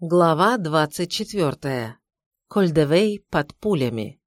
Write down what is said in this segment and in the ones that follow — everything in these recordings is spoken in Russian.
Глава 24. Кольдевей под пулями.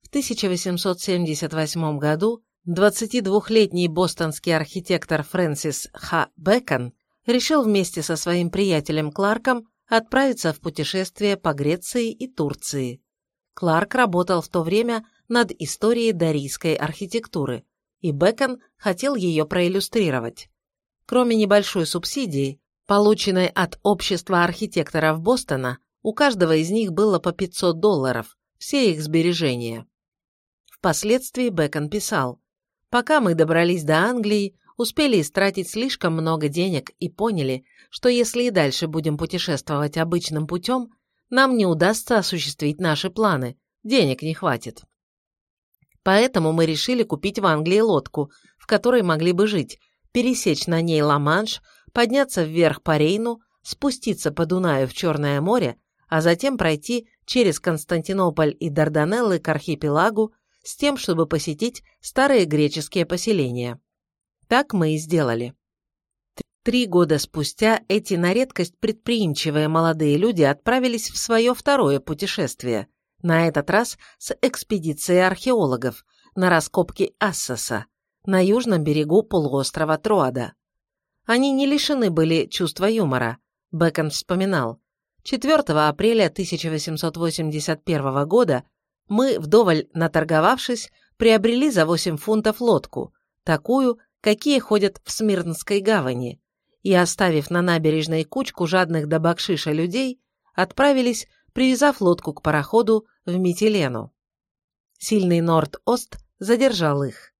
В 1878 году 22-летний бостонский архитектор Фрэнсис Х. Бэкон решил вместе со своим приятелем Кларком отправиться в путешествие по Греции и Турции. Кларк работал в то время над историей дарийской архитектуры, и Бэкон хотел ее проиллюстрировать. Кроме небольшой субсидии, полученной от Общества архитекторов Бостона, у каждого из них было по 500 долларов, все их сбережения. Впоследствии Бэкон писал, «Пока мы добрались до Англии, успели истратить слишком много денег и поняли, что если и дальше будем путешествовать обычным путем, нам не удастся осуществить наши планы, денег не хватит. Поэтому мы решили купить в Англии лодку, в которой могли бы жить, пересечь на ней Ла-Манш, подняться вверх по Рейну, спуститься по Дунаю в Черное море, а затем пройти через Константинополь и Дарданеллы к архипелагу с тем, чтобы посетить старые греческие поселения. Так мы и сделали. Три года спустя эти на редкость предприимчивые молодые люди отправились в свое второе путешествие, на этот раз с экспедицией археологов на раскопки Ассоса на южном берегу полуострова Троада. Они не лишены были чувства юмора. Бэкон вспоминал. 4 апреля 1881 года мы, вдоволь наторговавшись, приобрели за 8 фунтов лодку, такую, какие ходят в Смирнской гавани, и, оставив на набережной кучку жадных до бакшиша людей, отправились, привязав лодку к пароходу в Митилену. Сильный Норд-Ост задержал их.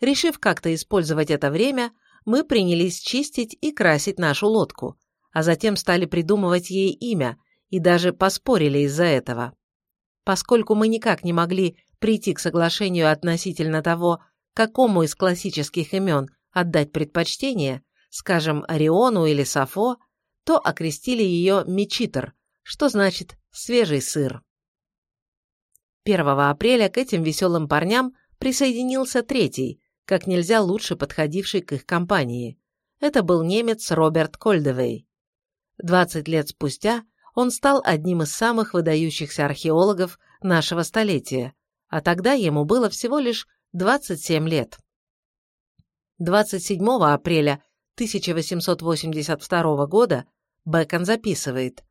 Решив как-то использовать это время, мы принялись чистить и красить нашу лодку, а затем стали придумывать ей имя и даже поспорили из-за этого. Поскольку мы никак не могли прийти к соглашению относительно того, какому из классических имен отдать предпочтение, скажем, Ориону или Сафо, то окрестили ее Мечитер, что значит «свежий сыр». 1 апреля к этим веселым парням присоединился третий, как нельзя лучше подходивший к их компании. Это был немец Роберт Кольдевей. 20 лет спустя он стал одним из самых выдающихся археологов нашего столетия, а тогда ему было всего лишь 27 лет. 27 апреля 1882 года Бэкон записывает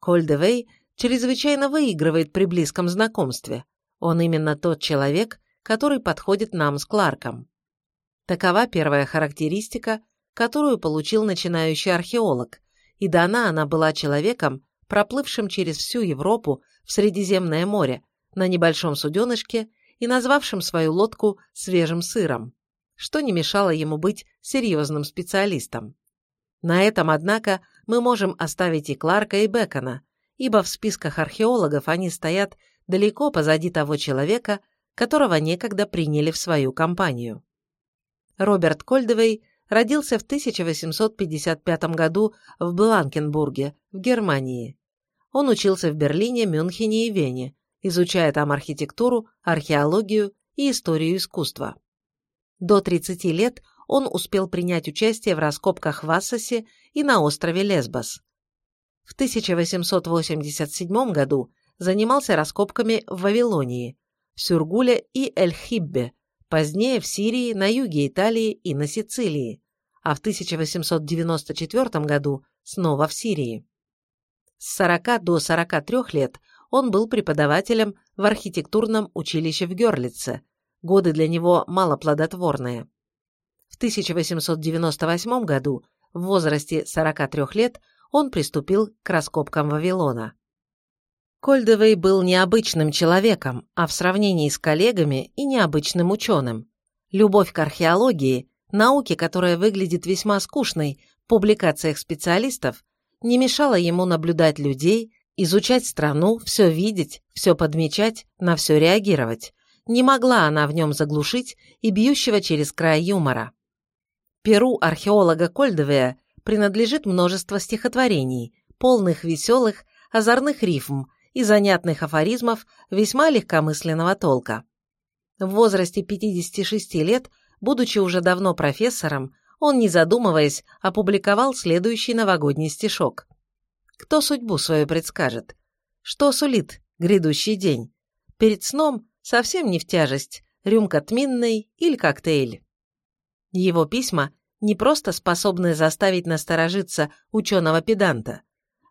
«Кольдевей чрезвычайно выигрывает при близком знакомстве. Он именно тот человек, который подходит нам с Кларком. Такова первая характеристика, которую получил начинающий археолог, и дана она была человеком, проплывшим через всю Европу в Средиземное море на небольшом суденышке и назвавшим свою лодку «свежим сыром», что не мешало ему быть серьезным специалистом. На этом, однако, мы можем оставить и Кларка, и Бекона, ибо в списках археологов они стоят далеко позади того человека, которого некогда приняли в свою компанию. Роберт Кольдевей родился в 1855 году в Бланкенбурге, в Германии. Он учился в Берлине, Мюнхене и Вене, изучая там архитектуру, археологию и историю искусства. До 30 лет он успел принять участие в раскопках в Ассосе и на острове Лесбос. В 1887 году занимался раскопками в Вавилонии, в Сюргуле и Эль-Хиббе, позднее в Сирии, на юге Италии и на Сицилии, а в 1894 году снова в Сирии. С 40 до 43 лет он был преподавателем в архитектурном училище в Герлице, годы для него малоплодотворные. В 1898 году, в возрасте 43 лет, он приступил к раскопкам Вавилона. Кольдевей был необычным человеком, а в сравнении с коллегами и необычным ученым. Любовь к археологии, науке, которая выглядит весьма скучной в публикациях специалистов, не мешала ему наблюдать людей, изучать страну, все видеть, все подмечать, на все реагировать. Не могла она в нем заглушить и бьющего через край юмора. Перу археолога Кольдевея принадлежит множество стихотворений, полных веселых, озорных рифм, и занятных афоризмов весьма легкомысленного толка. В возрасте 56 лет, будучи уже давно профессором, он, не задумываясь, опубликовал следующий новогодний стишок. Кто судьбу свою предскажет? Что сулит грядущий день? Перед сном совсем не в тяжесть, рюмка тминной или коктейль. Его письма не просто способны заставить насторожиться ученого-педанта,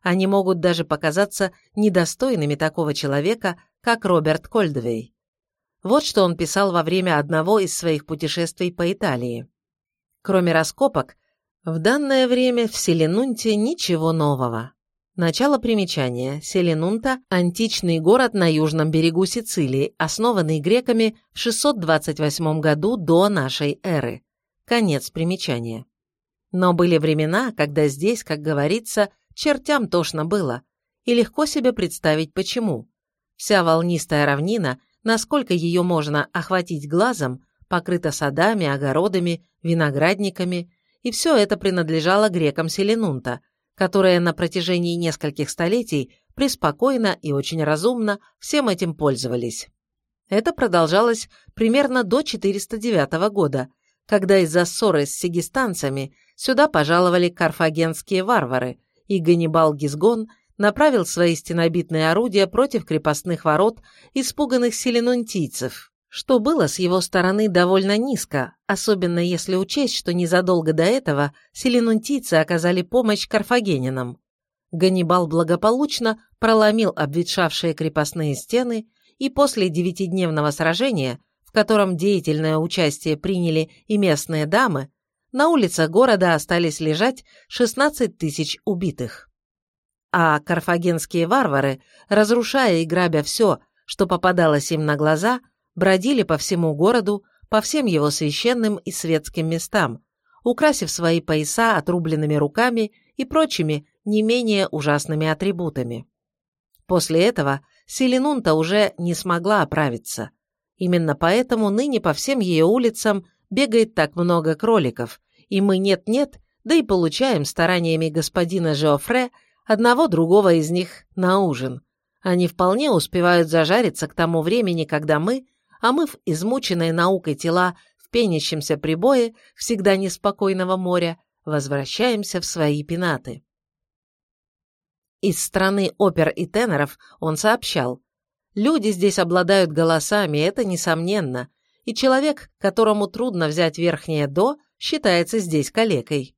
они могут даже показаться недостойными такого человека, как Роберт Кольдвей. Вот что он писал во время одного из своих путешествий по Италии. Кроме раскопок, в данное время в Селенунте ничего нового. Начало примечания. Селенунта – античный город на южном берегу Сицилии, основанный греками в 628 году до нашей эры. Конец примечания. Но были времена, когда здесь, как говорится, чертям тошно было, и легко себе представить почему. Вся волнистая равнина насколько ее можно охватить глазом, покрыта садами, огородами, виноградниками, и все это принадлежало грекам Селенунта, которые на протяжении нескольких столетий преспокойно и очень разумно всем этим пользовались. Это продолжалось примерно до 409 года, когда из-за ссоры с сигистанцами сюда пожаловали карфагенские варвары, и Ганнибал Гизгон – направил свои стенобитные орудия против крепостных ворот испуганных селенунтийцев, что было с его стороны довольно низко, особенно если учесть, что незадолго до этого селенунтийцы оказали помощь карфагенинам. Ганнибал благополучно проломил обветшавшие крепостные стены и после девятидневного сражения, в котором деятельное участие приняли и местные дамы, на улицах города остались лежать 16 тысяч убитых а карфагенские варвары, разрушая и грабя все, что попадалось им на глаза, бродили по всему городу, по всем его священным и светским местам, украсив свои пояса отрубленными руками и прочими не менее ужасными атрибутами. После этого Селенунта уже не смогла оправиться. Именно поэтому ныне по всем ее улицам бегает так много кроликов, и мы нет-нет, да и получаем стараниями господина Жеофре одного другого из них на ужин. Они вполне успевают зажариться к тому времени, когда мы, омыв измученные наукой тела в пенящемся прибое всегда неспокойного моря, возвращаемся в свои пенаты. Из страны опер и теноров он сообщал, люди здесь обладают голосами, это несомненно, и человек, которому трудно взять верхнее «до», считается здесь калекой.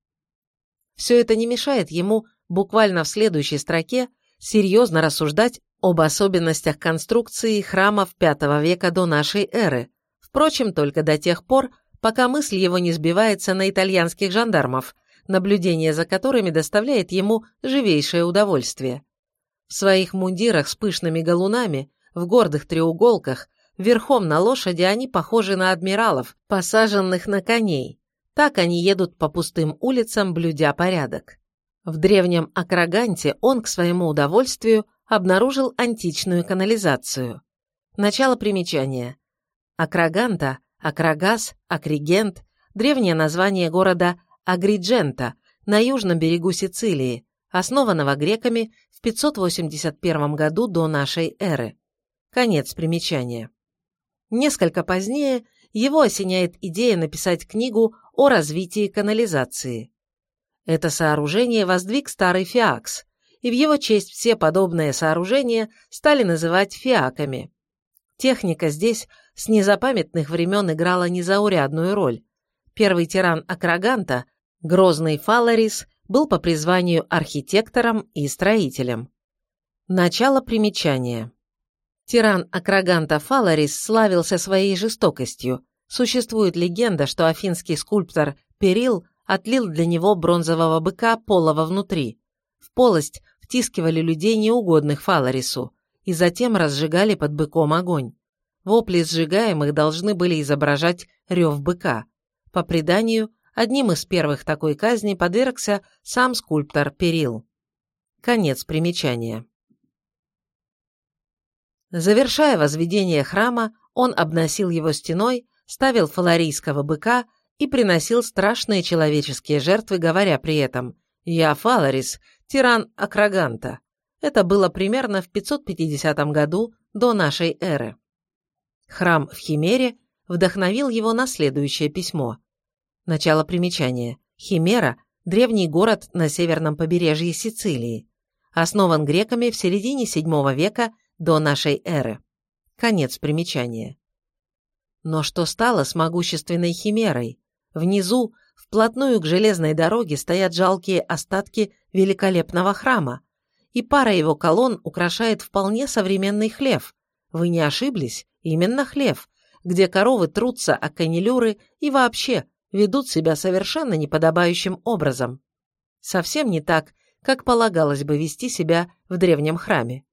Все это не мешает ему буквально в следующей строке серьезно рассуждать об особенностях конструкции храмов V века до нашей эры, впрочем, только до тех пор, пока мысль его не сбивается на итальянских жандармов, наблюдение за которыми доставляет ему живейшее удовольствие. В своих мундирах с пышными галунами, в гордых треуголках, верхом на лошади они похожи на адмиралов, посаженных на коней. Так они едут по пустым улицам, блюдя порядок. В древнем Акраганте он, к своему удовольствию, обнаружил античную канализацию. Начало примечания. Акраганта, Акрагас, Акригент – древнее название города Агриджента на южном берегу Сицилии, основанного греками в 581 году до нашей эры. Конец примечания. Несколько позднее его осеняет идея написать книгу о развитии канализации. Это сооружение воздвиг старый Фиакс, и в его честь все подобные сооружения стали называть фиаками. Техника здесь с незапамятных времен играла незаурядную роль. Первый тиран Акраганта, грозный Фаларис, был по призванию архитектором и строителем. Начало примечания. Тиран Акраганта Фаларис славился своей жестокостью. Существует легенда, что афинский скульптор Перил отлил для него бронзового быка полого внутри. В полость втискивали людей, неугодных Фаларису, и затем разжигали под быком огонь. Вопли сжигаемых должны были изображать рев быка. По преданию, одним из первых такой казни подвергся сам скульптор Перил. Конец примечания. Завершая возведение храма, он обносил его стеной, ставил фаларийского быка и приносил страшные человеческие жертвы, говоря при этом «Я Фаларис, тиран Акраганта». Это было примерно в 550 году до нашей эры. Храм в Химере вдохновил его на следующее письмо. Начало примечания. Химера – древний город на северном побережье Сицилии. Основан греками в середине VII века до нашей эры. Конец примечания. Но что стало с могущественной химерой? Внизу, вплотную к железной дороге, стоят жалкие остатки великолепного храма, и пара его колонн украшает вполне современный хлев. Вы не ошиблись? Именно хлев, где коровы трутся о канилюры и вообще ведут себя совершенно неподобающим образом. Совсем не так, как полагалось бы вести себя в древнем храме.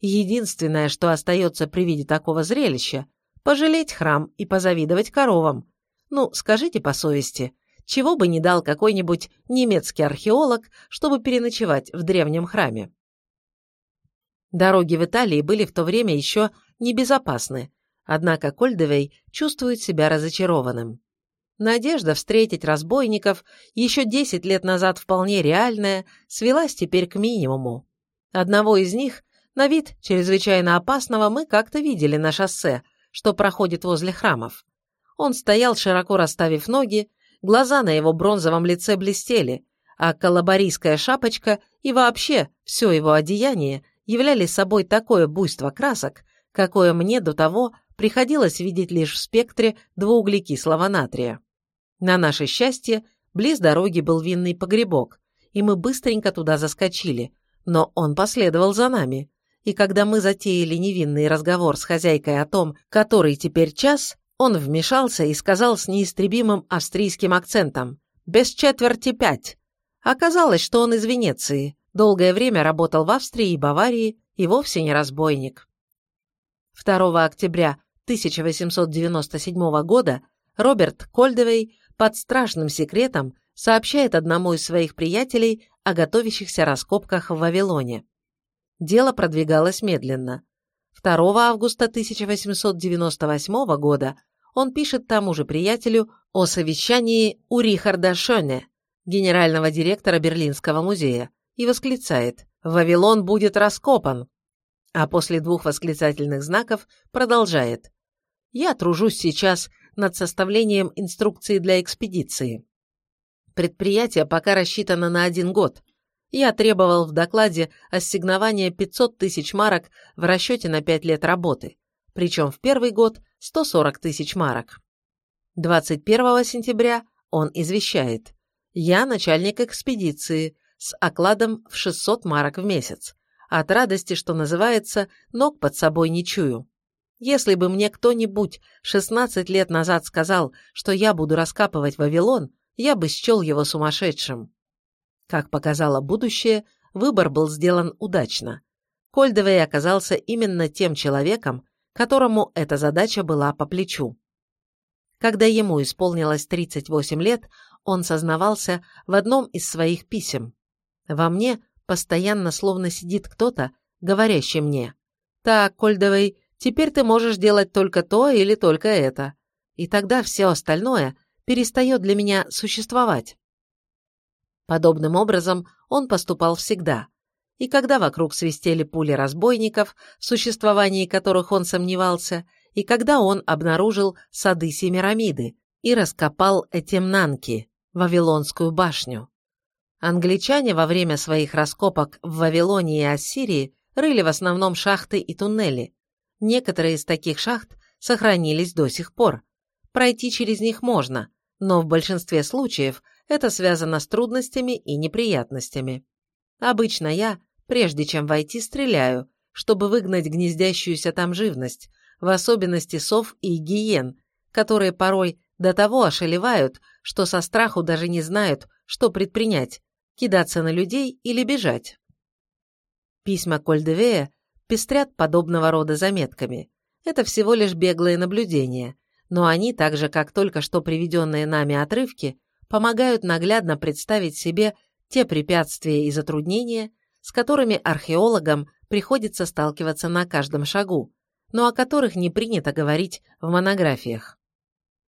Единственное, что остается при виде такого зрелища, пожалеть храм и позавидовать коровам. Ну, скажите по совести, чего бы не дал какой-нибудь немецкий археолог, чтобы переночевать в древнем храме? Дороги в Италии были в то время еще небезопасны, однако Кольдевей чувствует себя разочарованным. Надежда встретить разбойников, еще 10 лет назад вполне реальная, свелась теперь к минимуму. Одного из них, на вид чрезвычайно опасного, мы как-то видели на шоссе, что проходит возле храмов. Он стоял, широко расставив ноги, глаза на его бронзовом лице блестели, а колобарийская шапочка и вообще все его одеяние являли собой такое буйство красок, какое мне до того приходилось видеть лишь в спектре двууглекислого натрия. На наше счастье, близ дороги был винный погребок, и мы быстренько туда заскочили, но он последовал за нами. И когда мы затеяли невинный разговор с хозяйкой о том, который теперь час, он вмешался и сказал с неистребимым австрийским акцентом «Без четверти пять». Оказалось, что он из Венеции, долгое время работал в Австрии и Баварии и вовсе не разбойник. 2 октября 1897 года Роберт Кольдевей под страшным секретом сообщает одному из своих приятелей о готовящихся раскопках в Вавилоне. Дело продвигалось медленно. 2 августа 1898 года он пишет тому же приятелю о совещании у Рихарда Шоне, генерального директора Берлинского музея, и восклицает «Вавилон будет раскопан!» А после двух восклицательных знаков продолжает «Я тружусь сейчас над составлением инструкции для экспедиции. Предприятие пока рассчитано на один год. Я требовал в докладе ассигнования 500 тысяч марок в расчете на 5 лет работы, причем в первый год 140 тысяч марок. 21 сентября он извещает. Я начальник экспедиции с окладом в 600 марок в месяц. От радости, что называется, ног под собой не чую. Если бы мне кто-нибудь 16 лет назад сказал, что я буду раскапывать Вавилон, я бы счел его сумасшедшим. Как показало будущее, выбор был сделан удачно. Кольдовей оказался именно тем человеком, которому эта задача была по плечу. Когда ему исполнилось 38 лет, он сознавался в одном из своих писем. «Во мне постоянно словно сидит кто-то, говорящий мне, «Так, Кольдовей, Теперь ты можешь делать только то или только это. И тогда все остальное перестает для меня существовать. Подобным образом он поступал всегда. И когда вокруг свистели пули разбойников, в существовании которых он сомневался, и когда он обнаружил сады Семирамиды и раскопал Этемнанки, Вавилонскую башню. Англичане во время своих раскопок в Вавилоне и Ассирии рыли в основном шахты и туннели, Некоторые из таких шахт сохранились до сих пор. Пройти через них можно, но в большинстве случаев это связано с трудностями и неприятностями. Обычно я, прежде чем войти, стреляю, чтобы выгнать гнездящуюся там живность, в особенности сов и гиен, которые порой до того ошелевают, что со страху даже не знают, что предпринять – кидаться на людей или бежать. Письма Кольдевея пестрят подобного рода заметками. Это всего лишь беглые наблюдения, но они, так же как только что приведенные нами отрывки, помогают наглядно представить себе те препятствия и затруднения, с которыми археологам приходится сталкиваться на каждом шагу, но о которых не принято говорить в монографиях.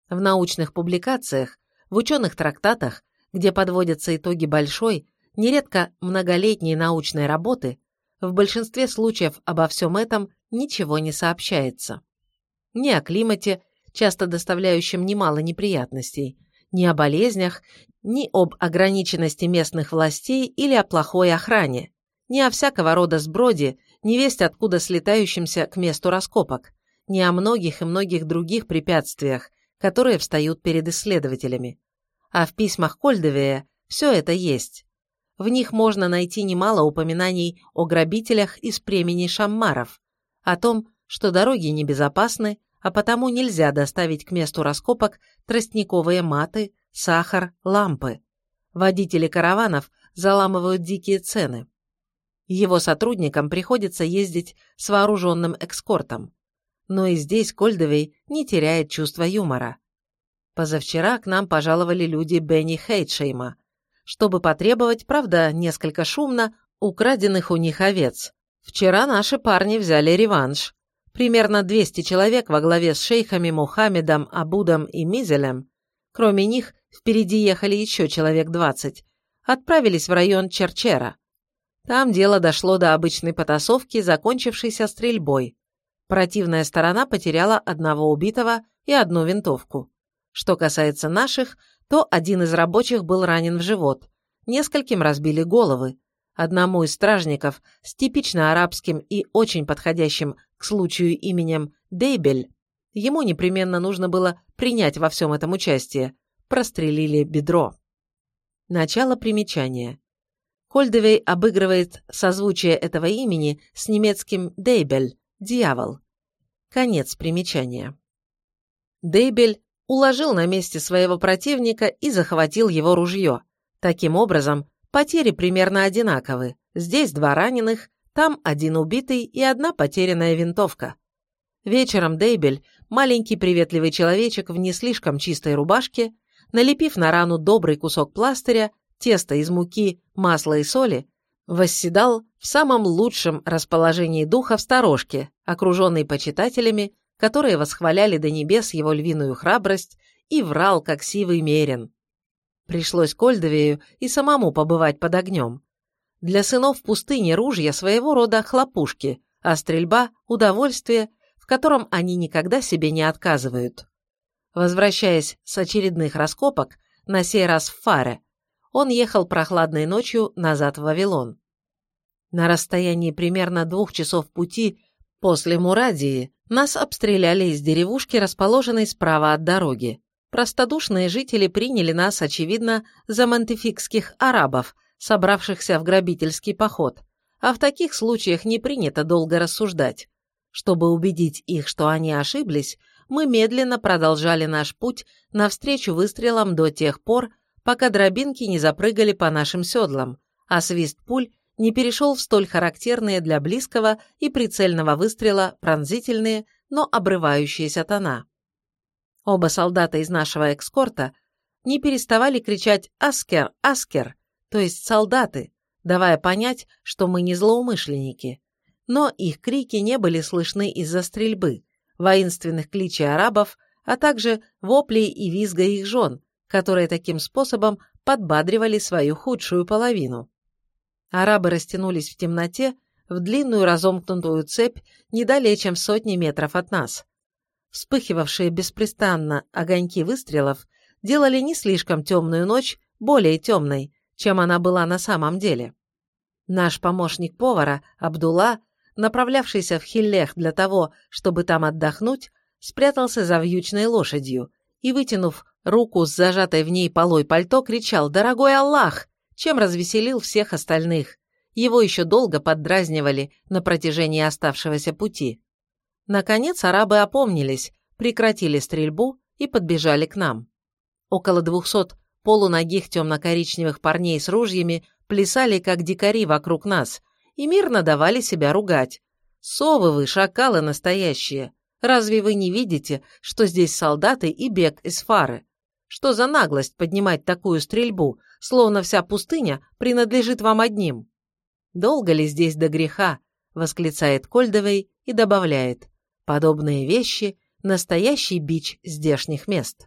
В научных публикациях, в ученых трактатах, где подводятся итоги большой, нередко многолетней научной работы, в большинстве случаев обо всем этом ничего не сообщается. Ни о климате, часто доставляющем немало неприятностей, ни о болезнях, ни об ограниченности местных властей или о плохой охране, ни о всякого рода сброде, ни весть откуда слетающимся к месту раскопок, ни о многих и многих других препятствиях, которые встают перед исследователями. А в письмах Кольдевея все это есть. В них можно найти немало упоминаний о грабителях из племени шаммаров, о том, что дороги небезопасны, а потому нельзя доставить к месту раскопок тростниковые маты, сахар, лампы. Водители караванов заламывают дикие цены. Его сотрудникам приходится ездить с вооруженным экскортом. Но и здесь Кольдовей не теряет чувства юмора. Позавчера к нам пожаловали люди Бенни Хейтшейма, чтобы потребовать, правда, несколько шумно, украденных у них овец. Вчера наши парни взяли реванш. Примерно 200 человек во главе с шейхами Мухаммедом, Абудом и Мизелем, кроме них впереди ехали еще человек 20, отправились в район Черчера. Там дело дошло до обычной потасовки, закончившейся стрельбой. Противная сторона потеряла одного убитого и одну винтовку. Что касается наших, то один из рабочих был ранен в живот, нескольким разбили головы. Одному из стражников с типично арабским и очень подходящим к случаю именем Дейбель, ему непременно нужно было принять во всем этом участие, прострелили бедро. Начало примечания. Кольдевей обыгрывает созвучие этого имени с немецким «дейбель» – «дьявол». Конец примечания. Дейбель уложил на месте своего противника и захватил его ружье. Таким образом, потери примерно одинаковы. Здесь два раненых, там один убитый и одна потерянная винтовка. Вечером Дейбель, маленький приветливый человечек в не слишком чистой рубашке, налепив на рану добрый кусок пластыря, тесто из муки, масла и соли, восседал в самом лучшем расположении духа в сторожке, окруженный почитателями, которые восхваляли до небес его львиную храбрость и врал, как сивый мерин. Пришлось Кольдовею и самому побывать под огнем. Для сынов пустыни ружья своего рода хлопушки, а стрельба – удовольствие, в котором они никогда себе не отказывают. Возвращаясь с очередных раскопок, на сей раз в Фаре, он ехал прохладной ночью назад в Вавилон. На расстоянии примерно двух часов пути после Мурадии нас обстреляли из деревушки, расположенной справа от дороги. Простодушные жители приняли нас, очевидно, за мантефикских арабов, собравшихся в грабительский поход, а в таких случаях не принято долго рассуждать. Чтобы убедить их, что они ошиблись, мы медленно продолжали наш путь навстречу выстрелам до тех пор, пока дробинки не запрыгали по нашим седлам, а свист пуль не перешел в столь характерные для близкого и прицельного выстрела пронзительные, но обрывающиеся тона. Оба солдата из нашего экскорта не переставали кричать «Аскер! Аскер!», то есть «солдаты», давая понять, что мы не злоумышленники. Но их крики не были слышны из-за стрельбы, воинственных кличей арабов, а также воплей и визга их жен, которые таким способом подбадривали свою худшую половину. Арабы растянулись в темноте в длинную разомкнутую цепь не далее, чем сотни метров от нас. Вспыхивавшие беспрестанно огоньки выстрелов делали не слишком темную ночь более темной, чем она была на самом деле. Наш помощник повара, Абдулла, направлявшийся в Хиллех для того, чтобы там отдохнуть, спрятался за вьючной лошадью и, вытянув руку с зажатой в ней полой пальто, кричал «Дорогой Аллах!», чем развеселил всех остальных. Его еще долго поддразнивали на протяжении оставшегося пути. Наконец арабы опомнились, прекратили стрельбу и подбежали к нам. Около двухсот полуногих темно-коричневых парней с ружьями плясали, как дикари вокруг нас, и мирно давали себя ругать. «Совы вы, шакалы настоящие! Разве вы не видите, что здесь солдаты и бег из фары? Что за наглость поднимать такую стрельбу, словно вся пустыня принадлежит вам одним? Долго ли здесь до греха? восклицает Кольдовей и добавляет. Подобные вещи – настоящий бич здешних мест.